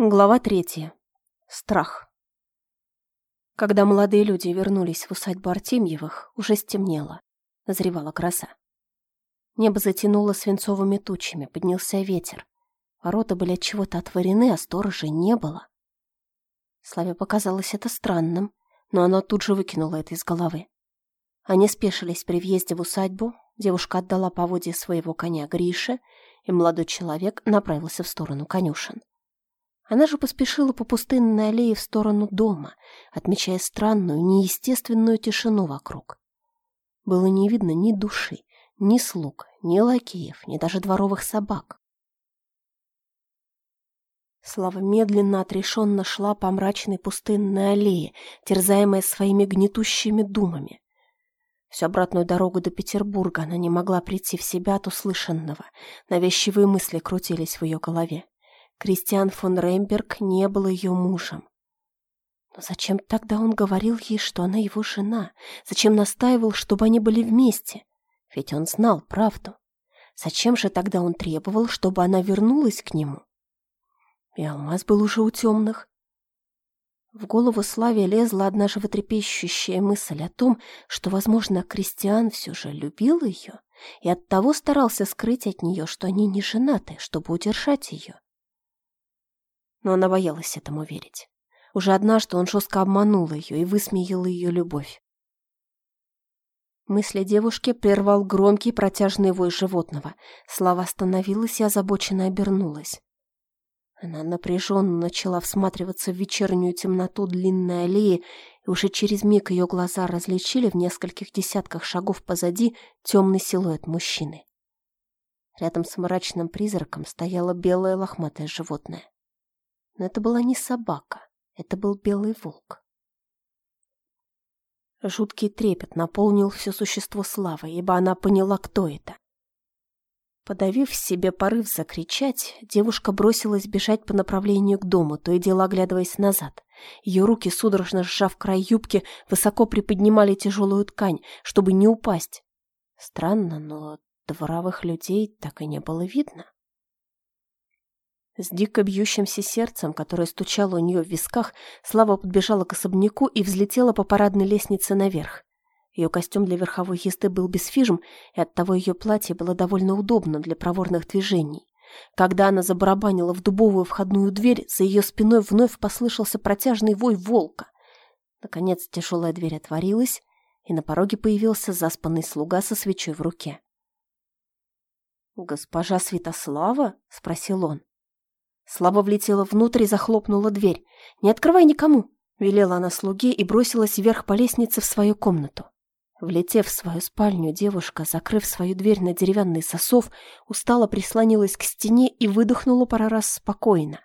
Глава третья. Страх. Когда молодые люди вернулись в усадьбу Артемьевых, уже стемнело. Назревала гроза. Небо затянуло свинцовыми тучами, поднялся ветер. Ворота были от чего-то отворены, а сторожей не было. Славе показалось это странным, но она тут же выкинула это из головы. Они спешились при въезде в усадьбу, девушка отдала поводье своего коня Грише, и молодой человек направился в сторону конюшен. Она же поспешила по пустынной аллее в сторону дома, отмечая странную, неестественную тишину вокруг. Было не видно ни души, ни слуг, ни лакеев, ни даже дворовых собак. Слава медленно, отрешенно шла по мрачной пустынной аллее, терзаемая своими гнетущими думами. Всю обратную дорогу до Петербурга она не могла прийти в себя от услышанного. Навязчивые мысли крутились в ее голове. Кристиан фон Реймберг не был ее мужем. Но зачем тогда он говорил ей, что она его жена? Зачем настаивал, чтобы они были вместе? Ведь он знал правду. Зачем же тогда он требовал, чтобы она вернулась к нему? И алмаз был уже у темных. В голову Славе лезла одна животрепещущая мысль о том, что, возможно, Кристиан все же любил ее и оттого старался скрыть от нее, что они не женаты, чтобы удержать ее но она боялась этому верить. Уже однажды он жестко обманул ее и высмеял ее любовь. Мысли девушки прервал громкий протяжный вой животного. Слава остановилась и озабоченно обернулась. Она напряженно начала всматриваться в вечернюю темноту длинной аллеи, и уже через миг ее глаза различили в нескольких десятках шагов позади темный силуэт мужчины. Рядом с мрачным призраком стояло белое лохматое животное. Но это была не собака, это был белый волк. Жуткий трепет наполнил все существо Славы, ибо она поняла, кто это. Подавив в себе порыв закричать, девушка бросилась бежать по направлению к дому, то и дело оглядываясь назад. Ее руки, судорожно сжав край юбки, высоко приподнимали тяжелую ткань, чтобы не упасть. Странно, но дворовых людей так и не было видно. С дико бьющимся сердцем, которое стучало у нее в висках, Слава подбежала к особняку и взлетела по парадной лестнице наверх. Ее костюм для верховой езды был без фижм, и оттого ее платье было довольно удобно для проворных движений. Когда она забарабанила в дубовую входную дверь, за ее спиной вновь послышался протяжный вой волка. Наконец тяжелая дверь отворилась, и на пороге появился заспанный слуга со свечой в руке. «Госпожа Святослава?» — спросил он. Слава влетела внутрь и захлопнула дверь. «Не открывай никому!» — велела она слуге и бросилась вверх по лестнице в свою комнату. Влетев в свою спальню, девушка, закрыв свою дверь на деревянный сосов, устало прислонилась к стене и выдохнула пара раз спокойно.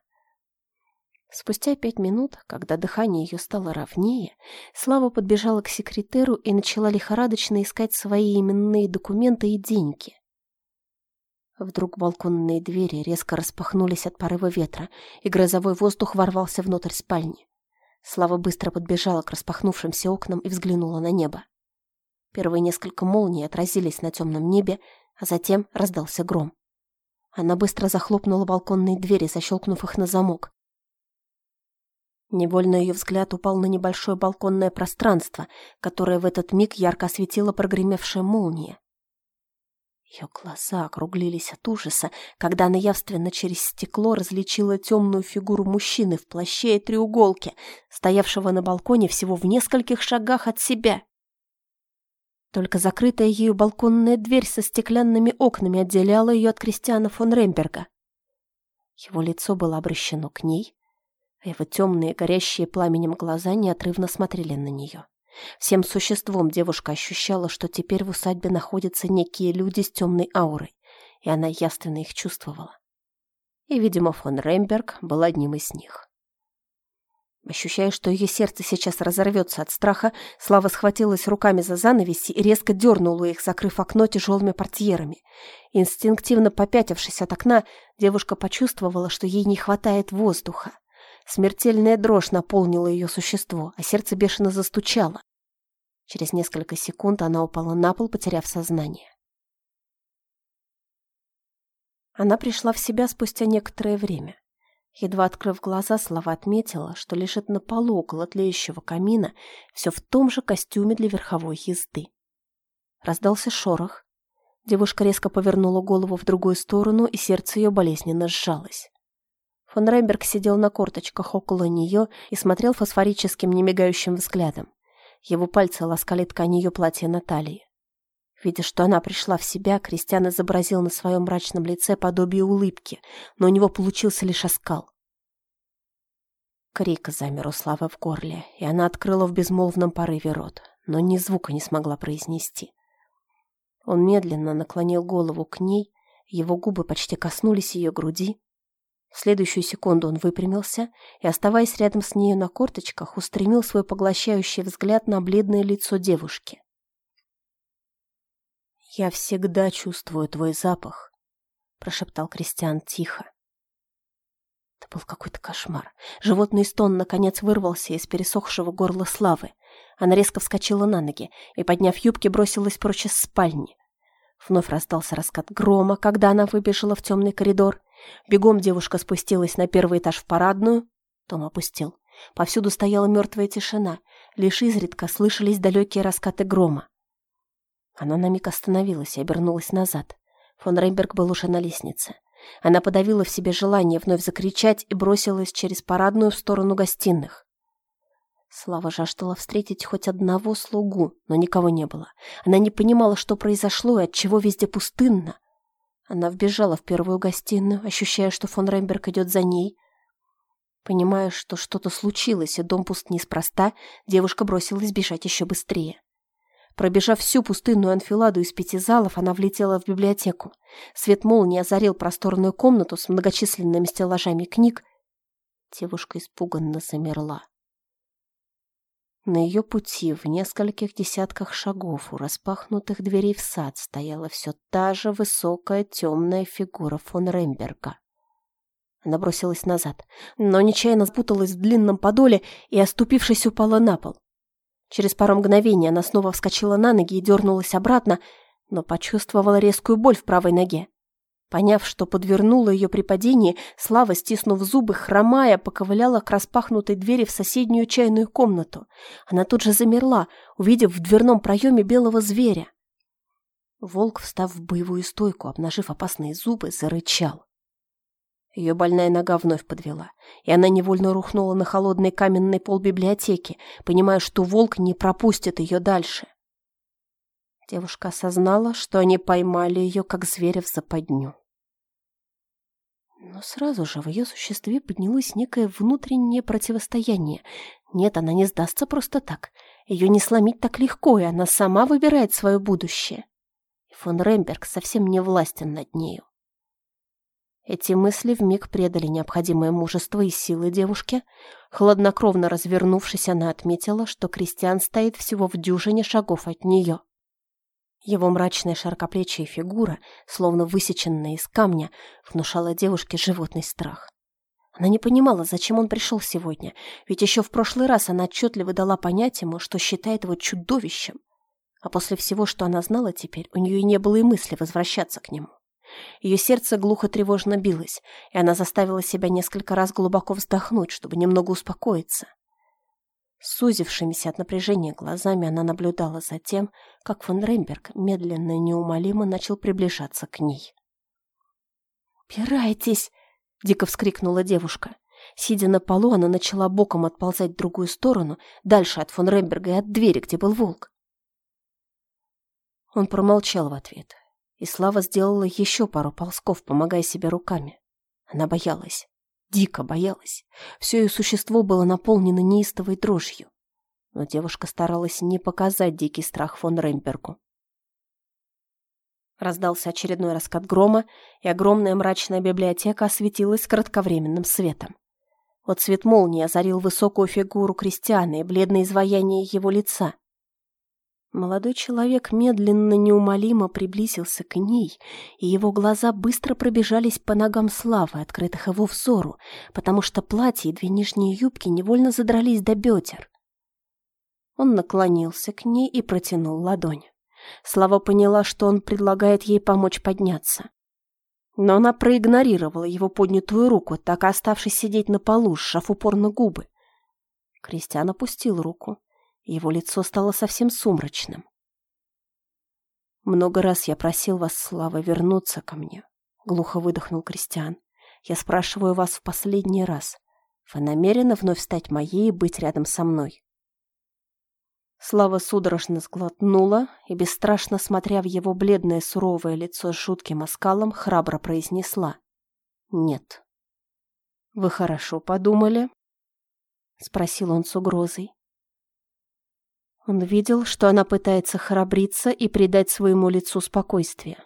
Спустя пять минут, когда дыхание ее стало ровнее, Слава подбежала к секретеру и начала лихорадочно искать свои именные документы и деньги. Вдруг балконные двери резко распахнулись от порыва ветра, и грозовой воздух ворвался внутрь спальни. Слава быстро подбежала к распахнувшимся окнам и взглянула на небо. Первые несколько молний отразились на темном небе, а затем раздался гром. Она быстро захлопнула балконные двери, защелкнув их на замок. Невольно ее взгляд упал на небольшое балконное пространство, которое в этот миг ярко осветила прогремевшая молния. Ее глаза округлились от ужаса, когда она явственно через стекло различила темную фигуру мужчины в плаще и треуголке, стоявшего на балконе всего в нескольких шагах от себя. Только закрытая ею балконная дверь со стеклянными окнами отделяла ее от Кристиана фон Ремберга. Его лицо было обращено к ней, а его темные, горящие пламенем глаза неотрывно смотрели на нее. Всем существом девушка ощущала, что теперь в усадьбе находятся некие люди с темной аурой, и она явственно их чувствовала. И, видимо, фон Ремберг был одним из них. Ощущая, что ее сердце сейчас разорвется от страха, Слава схватилась руками за занавеси и резко дернула их, закрыв окно тяжелыми портьерами. Инстинктивно попятившись от окна, девушка почувствовала, что ей не хватает воздуха. Смертельная дрожь наполнила ее существо, а сердце бешено застучало. Через несколько секунд она упала на пол, потеряв сознание. Она пришла в себя спустя некоторое время. Едва открыв глаза, Слава отметила, что лежит на полу около тлеющего камина, все в том же костюме для верховой езды. Раздался шорох. Девушка резко повернула голову в другую сторону, и сердце ее болезненно сжалось. Фон Ремберг сидел на корточках около нее и смотрел фосфорическим немигающим взглядом. Его пальцы ласкали ткань ее платья на талии. Видя, что она пришла в себя, Кристиан изобразил на своем мрачном лице подобие улыбки, но у него получился лишь оскал. Крик замер у Славы в горле, и она открыла в безмолвном порыве рот, но ни звука не смогла произнести. Он медленно наклонил голову к ней, его губы почти коснулись ее груди. В следующую секунду он выпрямился и, оставаясь рядом с нею на корточках, устремил свой поглощающий взгляд на бледное лицо девушки. «Я всегда чувствую твой запах», — прошептал Кристиан тихо. Это был какой-то кошмар. Животный стон, наконец, вырвался из пересохшего горла Славы. Она резко вскочила на ноги и, подняв юбки, бросилась прочь из спальни. Вновь раздался раскат грома, когда она выбежала в темный коридор. Бегом девушка спустилась на первый этаж в парадную. Том опустил. Повсюду стояла мертвая тишина. Лишь изредка слышались далекие раскаты грома. Она на миг остановилась и обернулась назад. Фон Рейнберг был уже на лестнице. Она подавила в себе желание вновь закричать и бросилась через парадную в сторону гостиных. Слава жаждала встретить хоть одного слугу, но никого не было. Она не понимала, что произошло и отчего везде пустынно. Она вбежала в первую гостиную, ощущая, что фон Ремберг идет за ней. Понимая, что что-то случилось, и дом пуст неспроста, девушка бросилась бежать еще быстрее. Пробежав всю пустынную анфиладу из пяти залов, она влетела в библиотеку. Свет молнии озарил просторную комнату с многочисленными стеллажами книг. Девушка испуганно замерла. На ее пути в нескольких десятках шагов у распахнутых дверей в сад стояла все та же высокая темная фигура фон Ремберга. Она бросилась назад, но нечаянно спуталась в длинном подоле и, оступившись, упала на пол. Через пару мгновений она снова вскочила на ноги и дернулась обратно, но почувствовала резкую боль в правой ноге. Поняв, что подвернула ее при падении, Слава, стиснув зубы, хромая, поковыляла к распахнутой двери в соседнюю чайную комнату. Она тут же замерла, увидев в дверном проеме белого зверя. Волк, встав в боевую стойку, обнажив опасные зубы, зарычал. Ее больная нога вновь подвела, и она невольно рухнула на холодный каменный пол библиотеки, понимая, что волк не пропустит ее дальше. Девушка осознала, что они поймали ее, как зверя в западню. Но сразу же в ее существе поднялось некое внутреннее противостояние. Нет, она не сдастся просто так. Ее не сломить так легко, и она сама выбирает свое будущее. И фон Ремберг совсем не властен над нею. Эти мысли вмиг предали необходимое мужество и силы девушке. Хладнокровно развернувшись, она отметила, что Кристиан стоит всего в дюжине шагов от нее. Его мрачная широкоплечья фигура, словно высеченная из камня, внушала девушке животный страх. Она не понимала, зачем он пришел сегодня, ведь еще в прошлый раз она отчетливо дала понять ему, что считает его чудовищем. А после всего, что она знала теперь, у нее и не было и мысли возвращаться к нему. Ее сердце глухо-тревожно билось, и она заставила себя несколько раз глубоко вздохнуть, чтобы немного успокоиться. Сузившимися от напряжения глазами она наблюдала за тем, как фон Ремберг медленно и неумолимо начал приближаться к ней. «Пирайтесь!» — дико вскрикнула девушка. Сидя на полу, она начала боком отползать в другую сторону, дальше от фон Ремберга и от двери, где был волк. Он промолчал в ответ, и Слава сделала еще пару ползков, помогая себе руками. Она боялась, дико боялась. Все ее существо было наполнено неистовой дрожью. Но девушка старалась не показать дикий страх фон Ремпергу. Раздался очередной раскат грома, и огромная мрачная библиотека осветилась кратковременным светом. Вот свет молнии озарил высокую фигуру крестьяна и бледное изваяние его лица. Молодой человек медленно, неумолимо приблизился к ней, и его глаза быстро пробежались по ногам Славы, открытых его взору, потому что платье и две нижние юбки невольно задрались до бедер. Он наклонился к ней и протянул ладонь. Слава поняла, что он предлагает ей помочь подняться. Но она проигнорировала его поднятую руку, так и оставшись сидеть на полу, сжав упорно губы. Кристиан опустил руку, его лицо стало совсем сумрачным. «Много раз я просил вас, Слава, вернуться ко мне», — глухо выдохнул Кристиан. «Я спрашиваю вас в последний раз. Вы намерены вновь стать моей и быть рядом со мной?» Слава судорожно сглотнула и, бесстрашно смотря в его бледное суровое лицо с жутким оскалом, храбро произнесла «Нет». «Вы хорошо подумали?» — спросил он с угрозой. Он видел, что она пытается храбриться и придать своему лицу спокойствие.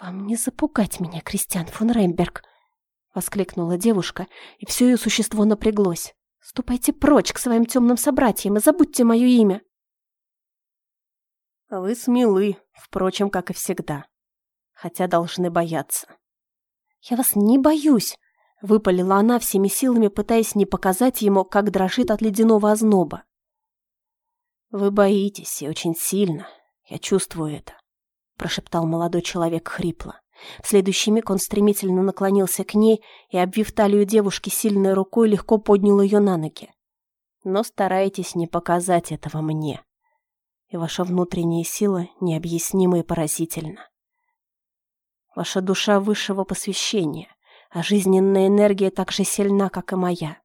«Вам не запугать меня, Кристиан фон Ремберг!» — воскликнула девушка, и все ее существо напряглось. Ступайте прочь к своим темным собратьям и забудьте мое имя. Вы смелы, впрочем, как и всегда. Хотя должны бояться. Я вас не боюсь, выпалила она всеми силами, пытаясь не показать ему, как дрожит от ледяного озноба. Вы боитесь, и очень сильно. Я чувствую это, прошептал молодой человек хрипло. В следующий миг он стремительно наклонился к ней и, обвив талию девушки сильной рукой, легко поднял ее на ноги. Но старайтесь не показать этого мне. И ваша внутренняя сила необъяснима и поразительна. Ваша душа высшего посвящения, а жизненная энергия так же сильна, как и моя.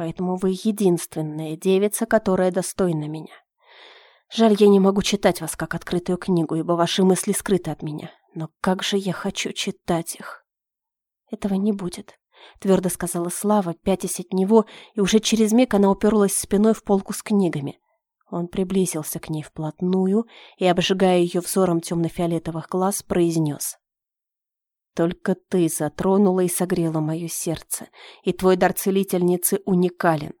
Поэтому вы единственная девица, которая достойна меня. Жаль, я не могу читать вас как открытую книгу, ибо ваши мысли скрыты от меня. Но как же я хочу читать их. Этого не будет, твердо сказала Слава, пятясь от него, и уже через миг она уперлась спиной в полку с книгами. Он приблизился к ней вплотную и, обжигая ее взором темно-фиолетовых глаз, произнес. «Только ты затронула и согрела мое сердце, и твой дар целительницы уникален.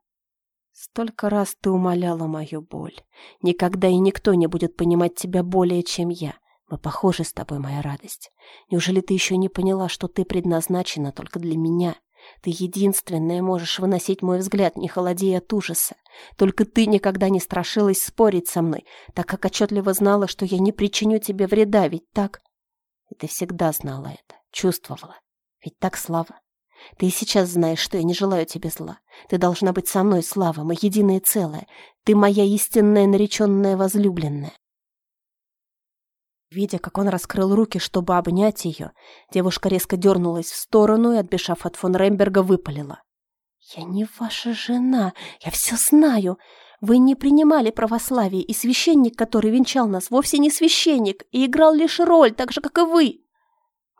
Столько раз ты умоляла мою боль. Никогда и никто не будет понимать тебя более, чем я. Мы похожи с тобой, моя радость. Неужели ты еще не поняла, что ты предназначена только для меня? Ты единственная можешь выносить мой взгляд, не холодея от ужаса. Только ты никогда не страшилась спорить со мной, так как отчетливо знала, что я не причиню тебе вреда, ведь так? И ты всегда знала это, чувствовала. Ведь так, Слава? Ты сейчас знаешь, что я не желаю тебе зла. Ты должна быть со мной, Слава, мы единое целое. Ты моя истинная нареченная возлюбленная. Видя, как он раскрыл руки, чтобы обнять ее, девушка резко дернулась в сторону и, отбежав от фон Ремберга, выпалила. «Я не ваша жена, я все знаю. Вы не принимали православие, и священник, который венчал нас, вовсе не священник и играл лишь роль, так же, как и вы.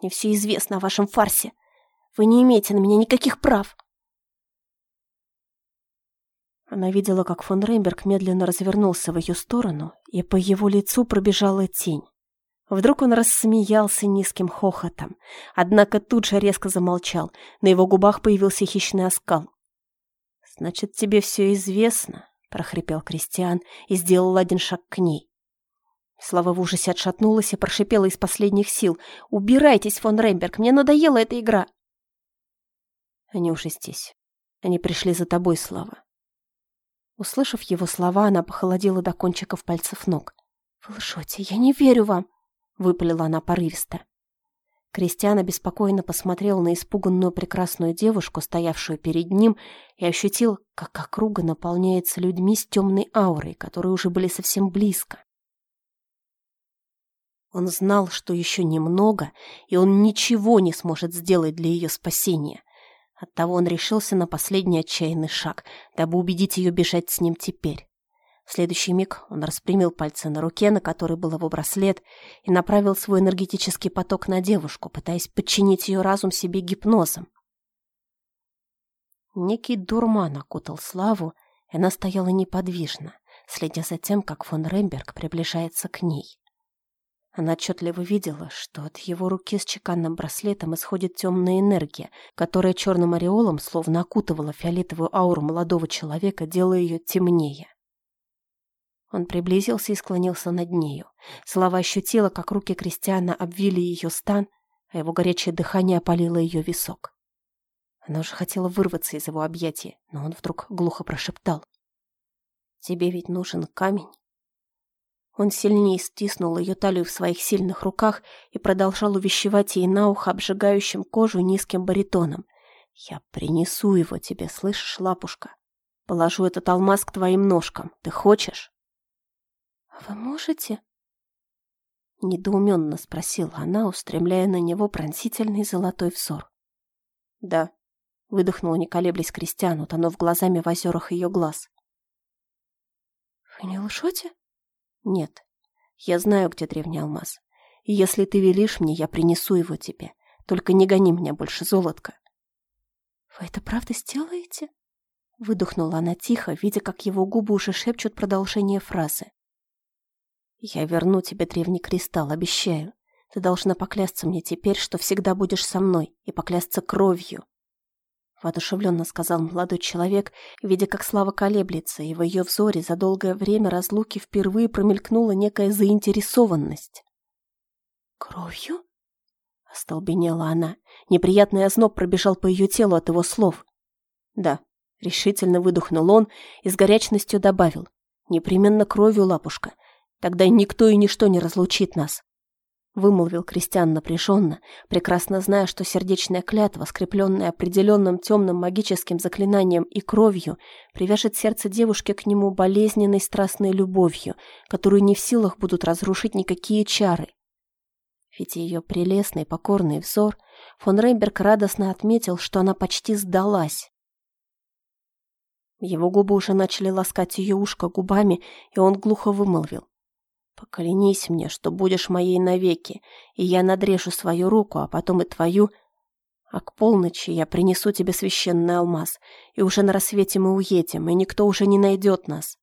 Мне все известно о вашем фарсе. Вы не имеете на меня никаких прав». Она видела, как фон Ремберг медленно развернулся в ее сторону, и по его лицу пробежала тень. Вдруг он рассмеялся низким хохотом, однако тут же резко замолчал, на его губах появился хищный оскал. «Значит, тебе все известно», — прохрипел Кристиан и сделал один шаг к ней. Слава в ужасе отшатнулась и прошипела из последних сил. «Убирайтесь, фон Ремберг, мне надоела эта игра!» «Они уже здесь. Они пришли за тобой, Слава». Услышав его слова, она похолодела до кончиков пальцев ног. «Вы лжете, я не верю вам!» выпалила она порывисто. Кристиан обеспокоенно посмотрел на испуганную прекрасную девушку, стоявшую перед ним, и ощутил, как округа наполняется людьми с темной аурой, которые уже были совсем близко. Он знал, что еще немного, и он ничего не сможет сделать для ее спасения. Оттого он решился на последний отчаянный шаг, дабы убедить ее бежать с ним теперь. Следующий миг он распрямил пальцы на руке, на которой был его браслет, и направил свой энергетический поток на девушку, пытаясь подчинить ее разум себе гипнозом. Некий дурман окутал Славу, и она стояла неподвижно, следя за тем, как фон Ремберг приближается к ней. Она отчетливо видела, что от его руки с чеканным браслетом исходит темная энергия, которая черным ореолом словно окутывала фиолетовую ауру молодого человека, делая ее темнее. Он приблизился и склонился над нею. Слава ощутила, как руки Кристиана обвили ее стан, а его горячее дыхание опалило ее висок. Она уже хотела вырваться из его объятия, но он вдруг глухо прошептал. «Тебе ведь нужен камень?» Он сильнее стиснул ее талию в своих сильных руках и продолжал увещевать ей на ухо обжигающим кожу низким баритоном. «Я принесу его тебе, слышишь, лапушка? Положу этот алмаз к твоим ножкам. Ты хочешь?» «А вы можете?» Недоуменно спросила она, устремляя на него пронзительный золотой взор. «Да», — выдохнула, не колеблясь Кристиан, утонув глазами в озерах ее глаз. «Вы не лжете?» «Нет, я знаю, где древний алмаз. И если ты велишь мне, я принесу его тебе. Только не гони меня больше, золотко». «Вы это правда сделаете?» Выдохнула она тихо, видя, как его губы уже шепчут продолжение фразы. «Я верну тебе древний кристалл, обещаю. Ты должна поклясться мне теперь, что всегда будешь со мной, и поклясться кровью». Воодушевленно сказал молодой человек, видя, как Слава колеблется, и в ее взоре за долгое время разлуки впервые промелькнула некая заинтересованность. «Кровью?» — остолбенела она. Неприятный озноб пробежал по ее телу от его слов. «Да», — решительно выдохнул он и с горячностью добавил. «Непременно кровью, лапушка. Тогда никто и ничто не разлучит нас. Вымолвил Кристиан напряженно, прекрасно зная, что сердечная клятва, скрепленная определенным темным магическим заклинанием и кровью, привяжет сердце девушки к нему болезненной страстной любовью, которую не в силах будут разрушить никакие чары. Ведь ее прелестный покорный взор, фон Рейнберг радостно отметил, что она почти сдалась. Его губы уже начали ласкать ее ушко губами, и он глухо вымолвил. Поклянись мне, что будешь моей навеки, и я надрежу свою руку, а потом и твою, а к полночи я принесу тебе священный алмаз, и уже на рассвете мы уедем, и никто уже не найдет нас».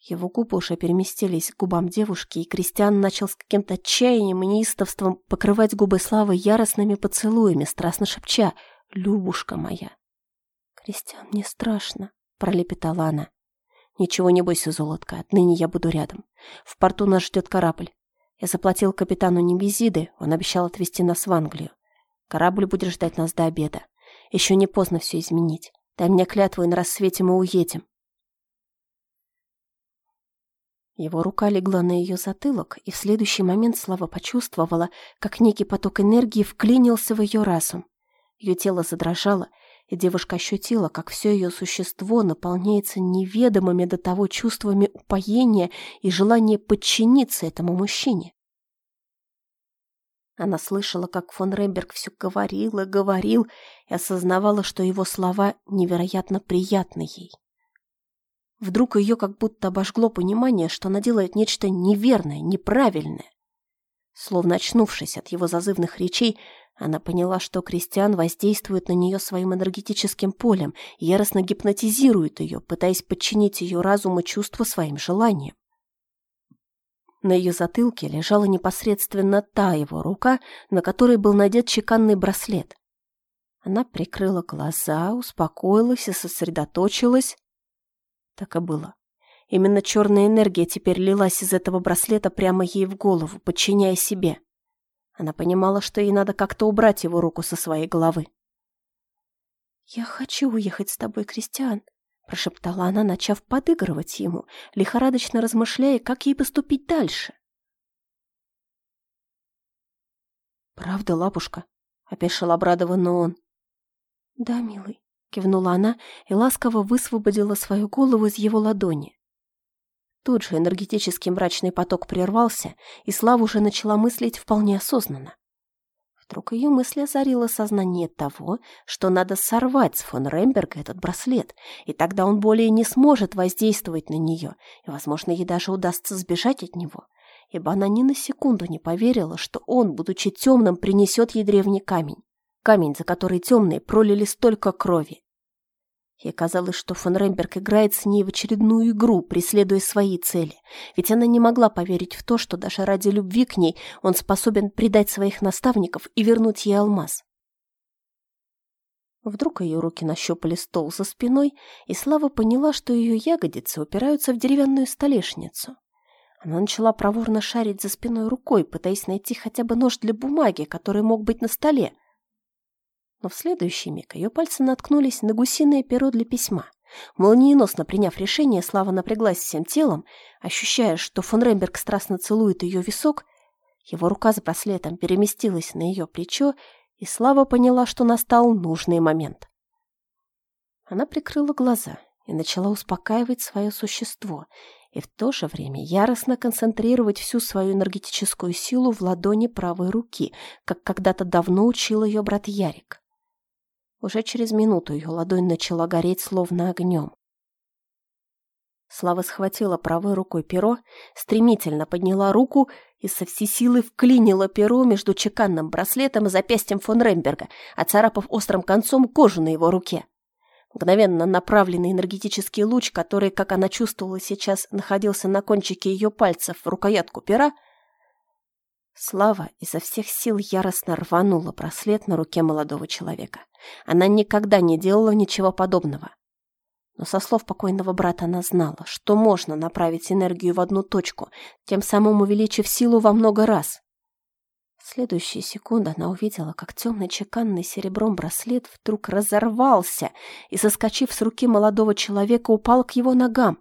Его губы уже переместились к губам девушки, и Кристиан начал с каким-то отчаянием и неистовством покрывать губы Славы яростными поцелуями, страстно шепча «Любушка моя». «Кристиан, мне страшно», — пролепетала она. «Ничего не бойся, золотка, отныне я буду рядом. В порту нас ждет корабль. Я заплатил капитану Немезиды, он обещал отвезти нас в Англию. Корабль будет ждать нас до обеда. Еще не поздно все изменить. Дай мне клятву, и на рассвете мы уедем». Его рука легла на ее затылок, и в следующий момент Слава почувствовала, как некий поток энергии вклинился в ее разум. Ее тело задрожало, и девушка ощутила, как все ее существо наполняется неведомыми до того чувствами упоения и желания подчиниться этому мужчине. Она слышала, как фон Ремберг все говорил и говорил, и осознавала, что его слова невероятно приятны ей. Вдруг ее как будто обожгло понимание, что она делает нечто неверное, неправильное. Словно очнувшись от его зазывных речей, она поняла, что Кристиан воздействует на нее своим энергетическим полем, яростно гипнотизирует ее, пытаясь подчинить ее разум и чувства своим желаниям. На ее затылке лежала непосредственно та его рука, на которой был надет чеканный браслет. Она прикрыла глаза, успокоилась и сосредоточилась. Так и было. Именно черная энергия теперь лилась из этого браслета прямо ей в голову, подчиняя себе. Она понимала, что ей надо как-то убрать его руку со своей головы. «Я хочу уехать с тобой, Кристиан», — прошептала она, начав подыгрывать ему, лихорадочно размышляя, как ей поступить дальше. «Правда, лапушка?» — опешил обрадованно он. «Да, милый», — кивнула она и ласково высвободила свою голову из его ладони. Тут же энергетический мрачный поток прервался, и Слава уже начала мыслить вполне осознанно. Вдруг ее мысли озарило сознание того, что надо сорвать с фон Ремберга этот браслет, и тогда он более не сможет воздействовать на нее, и, возможно, ей даже удастся сбежать от него, ибо она ни на секунду не поверила, что он, будучи темным, принесет ей древний камень. Камень, за который темные пролили столько крови. Ей казалось, что фон Ремберг играет с ней в очередную игру, преследуя свои цели. Ведь она не могла поверить в то, что даже ради любви к ней он способен предать своих наставников и вернуть ей алмаз. Вдруг ее руки нащупали стол за спиной, и Слава поняла, что ее ягодицы упираются в деревянную столешницу. Она начала проворно шарить за спиной рукой, пытаясь найти хотя бы нож для бумаги, который мог быть на столе, но в следующий миг ее пальцы наткнулись на гусиное перо для письма, Молниеносно приняв решение, Слава напряглась всем телом, ощущая, что фон Ремберг страстно целует ее висок. Его рука с браслетом переместилась на ее плечо, и Слава поняла, что настал нужный момент. Она прикрыла глаза и начала успокаивать свое существо, и в то же время яростно концентрировать всю свою энергетическую силу в ладони правой руки, как когда-то давно учил ее брат Ярик. Уже через минуту ее ладонь начала гореть словно огнем. Слава схватила правой рукой перо, стремительно подняла руку и со всей силы вклинила перо между чеканным браслетом и запястьем фон Ремберга, оцарапав острым концом кожу на его руке. Мгновенно направленный энергетический луч, который, как она чувствовала сейчас, находился на кончике ее пальцев в рукоятку пера, Слава изо всех сил яростно рванула браслет на руке молодого человека. Она никогда не делала ничего подобного. Но со слов покойного брата она знала, что можно направить энергию в одну точку, тем самым увеличив силу во много раз. В следующую секунду она увидела, как темный чеканный серебром браслет вдруг разорвался и, соскочив с руки молодого человека, упал к его ногам.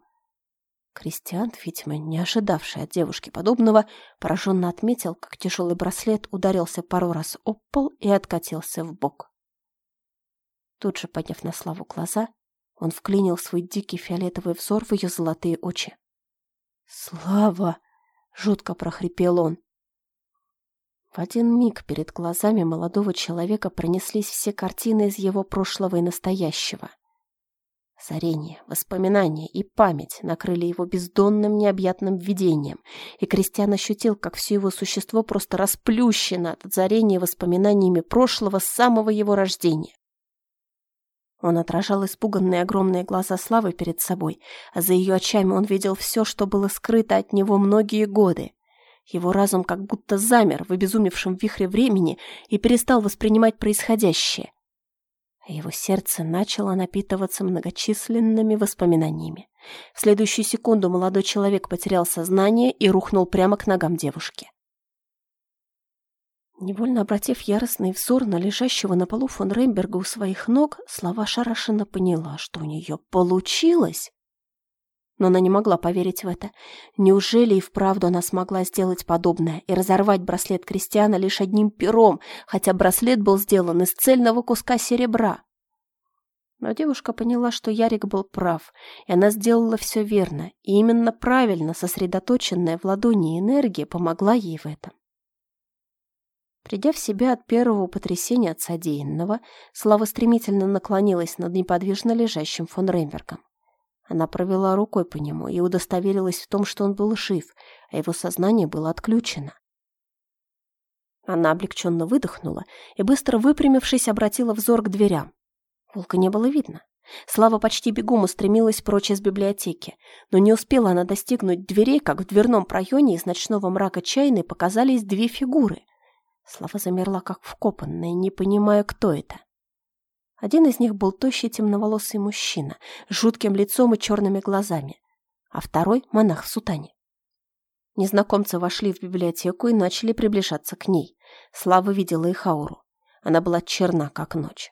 Кристиан, видимо, не ожидавший от девушки подобного, пораженно отметил, как тяжелый браслет ударился пару раз об пол и откатился в бок. Тут же, подняв на Славу глаза, он вклинил свой дикий фиолетовый взор в ее золотые очи. «Слава!» — жутко прохрипел он. В один миг перед глазами молодого человека пронеслись все картины из его прошлого и настоящего. Зарение, воспоминания и память накрыли его бездонным необъятным видением, и Кристиан ощутил, как все его существо просто расплющено от озарения воспоминаниями прошлого с самого его рождения. Он отражал испуганные огромные глаза Славы перед собой, а за ее очами он видел все, что было скрыто от него многие годы. Его разум как будто замер в обезумевшем вихре времени и перестал воспринимать происходящее. Его сердце начало напитываться многочисленными воспоминаниями. В следующую секунду молодой человек потерял сознание и рухнул прямо к ногам девушки. Невольно обратив яростный взор на лежащего на полу фон Ремберга у своих ног, слова шарашенно поняла, что у нее получилось но она не могла поверить в это. Неужели и вправду она смогла сделать подобное и разорвать браслет Кристиана лишь одним пером, хотя браслет был сделан из цельного куска серебра? Но девушка поняла, что Ярик был прав, и она сделала все верно, и именно правильно сосредоточенная в ладони энергия помогла ей в этом. Придя в себя от первого потрясения от содеянного, Слава стремительно наклонилась над неподвижно лежащим фон Рембергом. Она провела рукой по нему и удостоверилась в том, что он был жив, а его сознание было отключено. Она облегченно выдохнула и, быстро выпрямившись, обратила взор к дверям. Волка не было видно. Слава почти бегом устремилась прочь из библиотеки, но не успела она достигнуть дверей, как в дверном проеме из ночного мрака чайной показались две фигуры. Слава замерла, как вкопанная, не понимая, кто это. Один из них был тощий темноволосый мужчина с жутким лицом и черными глазами, а второй — монах в сутане. Незнакомцы вошли в библиотеку и начали приближаться к ней. Слава видела их ауру. Она была черна, как ночь.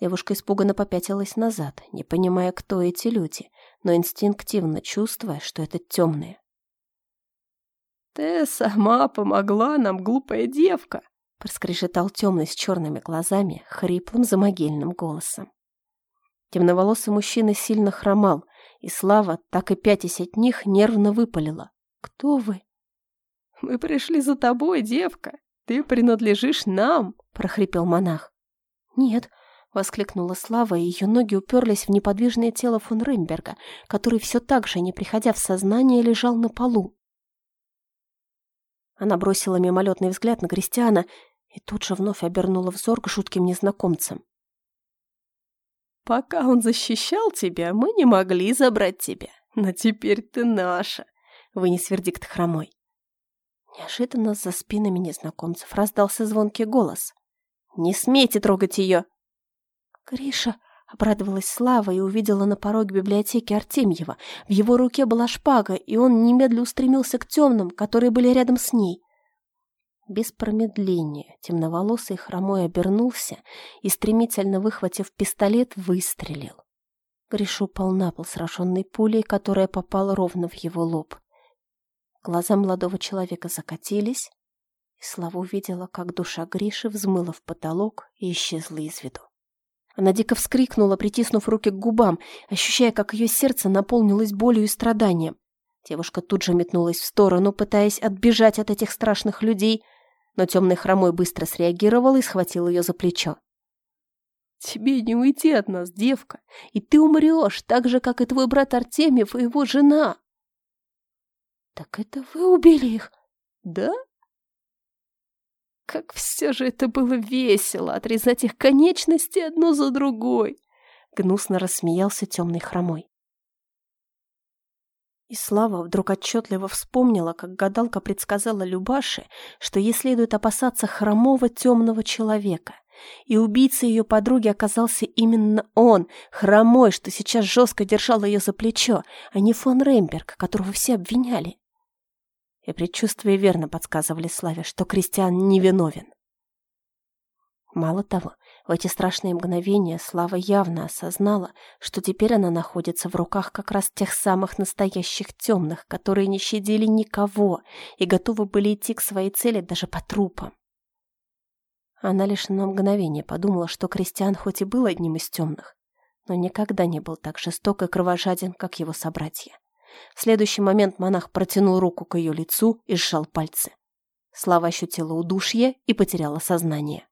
Девушка испуганно попятилась назад, не понимая, кто эти люди, но инстинктивно чувствуя, что это темные. «Ты сама помогла нам, глупая девка!» Проскрежетал темный с черными глазами, хриплым замогильным голосом. Темноволосый мужчина сильно хромал, и Слава, так и пятясь от них, нервно выпалила. «Кто вы?» «Мы пришли за тобой, девка. Ты принадлежишь нам», — прохрипел монах. «Нет», — воскликнула Слава, и ее ноги уперлись в неподвижное тело фон Рымберга, который все так же, не приходя в сознание, лежал на полу. Она бросила мимолетный взгляд на Кристиана и тут же вновь обернула взор к жутким незнакомцам. «Пока он защищал тебя, мы не могли забрать тебя, но теперь ты наша», — вынес вердикт хромой. Неожиданно за спинами незнакомцев раздался звонкий голос. «Не смейте трогать ее!» «Гриша!» — обрадовалась Слава и увидела на пороге библиотеки Артемьева. В его руке была шпага, и он немедленно устремился к темным, которые были рядом с ней. Без промедления темноволосый хромой обернулся и, стремительно выхватив пистолет, выстрелил. Гриша упал на пол, сраженный пулей, которая попала ровно в его лоб. Глаза молодого человека закатились, и Слава увидела, как душа Гриши взмыла в потолок и исчезла из виду. Она дико вскрикнула, притиснув руки к губам, ощущая, как ее сердце наполнилось болью и страданием. Девушка тут же метнулась в сторону, пытаясь отбежать от этих страшных людей, но темный хромой быстро среагировал и схватил ее за плечо. «Тебе не уйти от нас, девка, и ты умрешь, так же, как и твой брат Артемьев и его жена!» «Так это вы убили их?» «Да?» Как все же это было весело, отрезать их конечности одну за другой! Гнусно рассмеялся темный хромой. И Слава вдруг отчетливо вспомнила, как гадалка предсказала Любаше, что ей следует опасаться хромого темного человека. И убийцей ее подруги оказался именно он, хромой, что сейчас жестко держал ее за плечо, а не фон Ремберг, которого все обвиняли. И предчувствия верно подсказывали Славе, что Кристиан невиновен. Мало того, в эти страшные мгновения Слава явно осознала, что теперь она находится в руках как раз тех самых настоящих темных, которые не щадили никого и готовы были идти к своей цели даже по трупам. Она лишь на мгновение подумала, что Кристиан хоть и был одним из темных, но никогда не был так жесток и кровожаден, как его собратья. В следующий момент монах протянул руку к ее лицу и сжал пальцы. Слава ощутила удушье и потеряла сознание.